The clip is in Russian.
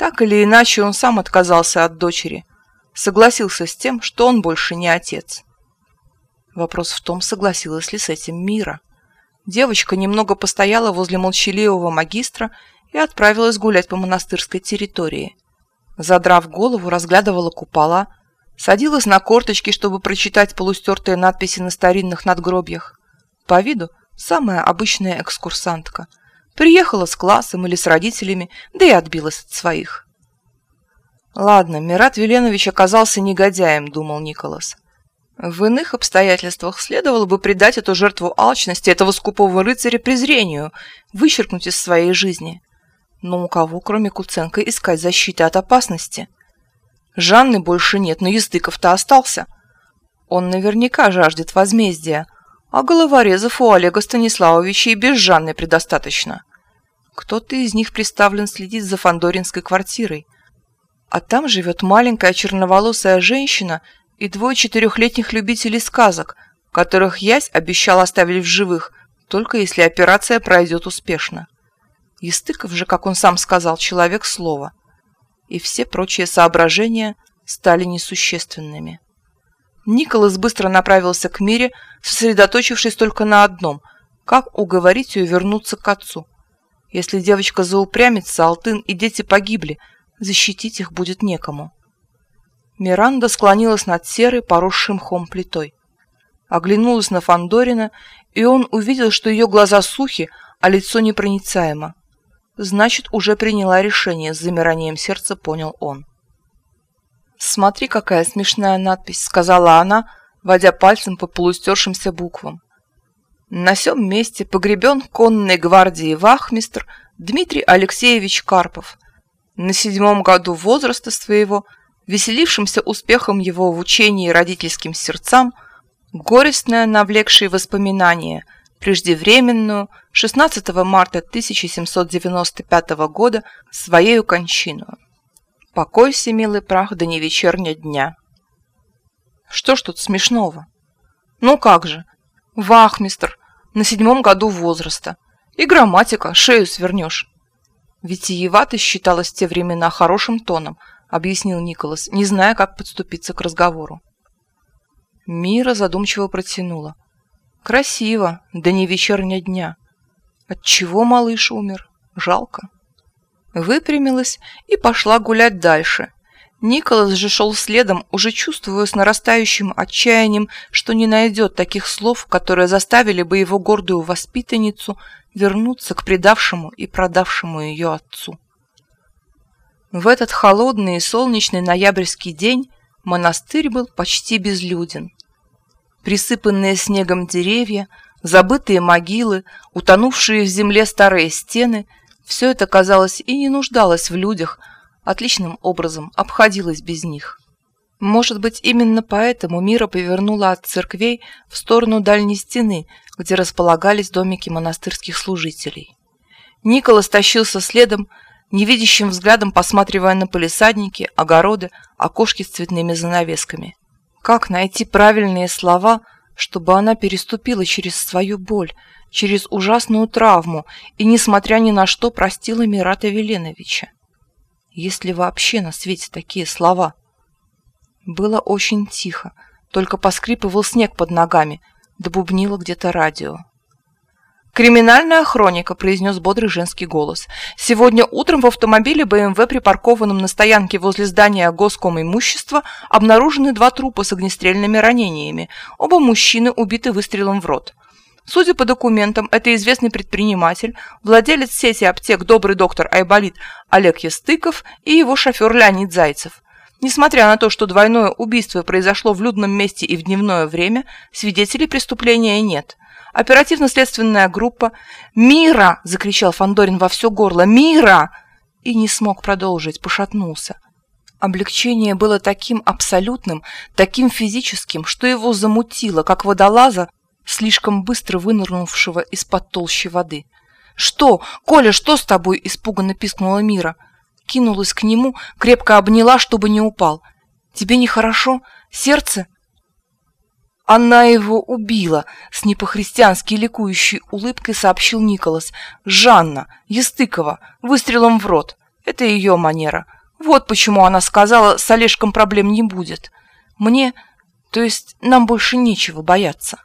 Так или иначе, он сам отказался от дочери, согласился с тем, что он больше не отец. Вопрос в том, согласилась ли с этим Мира. Девочка немного постояла возле молчаливого магистра и отправилась гулять по монастырской территории. Задрав голову, разглядывала купола, садилась на корточки, чтобы прочитать полустертые надписи на старинных надгробьях. По виду самая обычная экскурсантка. Приехала с классом или с родителями, да и отбилась от своих. «Ладно, Мират Веленович оказался негодяем», — думал Николас. В иных обстоятельствах следовало бы предать эту жертву алчности, этого скупого рыцаря презрению, вычеркнуть из своей жизни. Но у кого, кроме Куценко, искать защиты от опасности? Жанны больше нет, но Ездыков-то остался. Он наверняка жаждет возмездия, а головорезов у Олега Станиславовича и без Жанны предостаточно. Кто-то из них представлен следить за Фандоринской квартирой. А там живет маленькая черноволосая женщина – и двое четырехлетних любителей сказок, которых Ясь обещал оставить в живых, только если операция пройдет успешно. Естыков же, как он сам сказал, человек слова. И все прочие соображения стали несущественными. Николас быстро направился к Мире, сосредоточившись только на одном – как уговорить ее вернуться к отцу. Если девочка заупрямится, Алтын и дети погибли, защитить их будет некому. Миранда склонилась над серой, поросшей мхом плитой. Оглянулась на Фандорина, и он увидел, что ее глаза сухи, а лицо непроницаемо. Значит, уже приняла решение, с замиранием сердца понял он. «Смотри, какая смешная надпись», — сказала она, водя пальцем по полустершимся буквам. На сём месте погребен конной гвардии вахмистр Дмитрий Алексеевич Карпов. На седьмом году возраста своего — веселившимся успехом его в учении родительским сердцам, горестное навлекшее воспоминание, преждевременную 16 марта 1795 года своею кончину. Покойся, милый прах, до невечерня дня. Что ж тут смешного? Ну как же, вахмистр, на седьмом году возраста. И грамматика, шею свернешь. Витиевато считалось в те времена хорошим тоном – объяснил Николас, не зная, как подступиться к разговору. Мира задумчиво протянула. Красиво, да не вечерня дня. Отчего малыш умер? Жалко. Выпрямилась и пошла гулять дальше. Николас же шел следом, уже чувствуя с нарастающим отчаянием, что не найдет таких слов, которые заставили бы его гордую воспитанницу вернуться к предавшему и продавшему ее отцу. В этот холодный и солнечный ноябрьский день монастырь был почти безлюден. Присыпанные снегом деревья, забытые могилы, утонувшие в земле старые стены – все это, казалось, и не нуждалось в людях, отличным образом обходилось без них. Может быть, именно поэтому Мира повернула от церквей в сторону дальней стены, где располагались домики монастырских служителей. Николас тащился следом, невидящим взглядом посматривая на полисадники, огороды, окошки с цветными занавесками. Как найти правильные слова, чтобы она переступила через свою боль, через ужасную травму и, несмотря ни на что, простила Мирата Веленовича? Есть ли вообще на свете такие слова? Было очень тихо, только поскрипывал снег под ногами, добубнило где-то радио. «Криминальная хроника», – произнес бодрый женский голос. «Сегодня утром в автомобиле БМВ, припаркованном на стоянке возле здания Госком имущества, обнаружены два трупа с огнестрельными ранениями. Оба мужчины убиты выстрелом в рот. Судя по документам, это известный предприниматель, владелец сети аптек «Добрый доктор Айболит» Олег Ястыков и его шофер Леонид Зайцев. Несмотря на то, что двойное убийство произошло в людном месте и в дневное время, свидетелей преступления нет. Оперативно-следственная группа «Мира!» – закричал Фандорин во все горло. «Мира!» И не смог продолжить, пошатнулся. Облегчение было таким абсолютным, таким физическим, что его замутило, как водолаза, слишком быстро вынырнувшего из-под толщи воды. «Что? Коля, что с тобой?» – испуганно пискнула Мира. Кинулась к нему, крепко обняла, чтобы не упал. «Тебе нехорошо? Сердце?» Она его убила, с непохристиански ликующей улыбкой сообщил Николас. Жанна, Естыкова, выстрелом в рот. Это ее манера. Вот почему она сказала, с Олежком проблем не будет. Мне, то есть нам больше нечего бояться.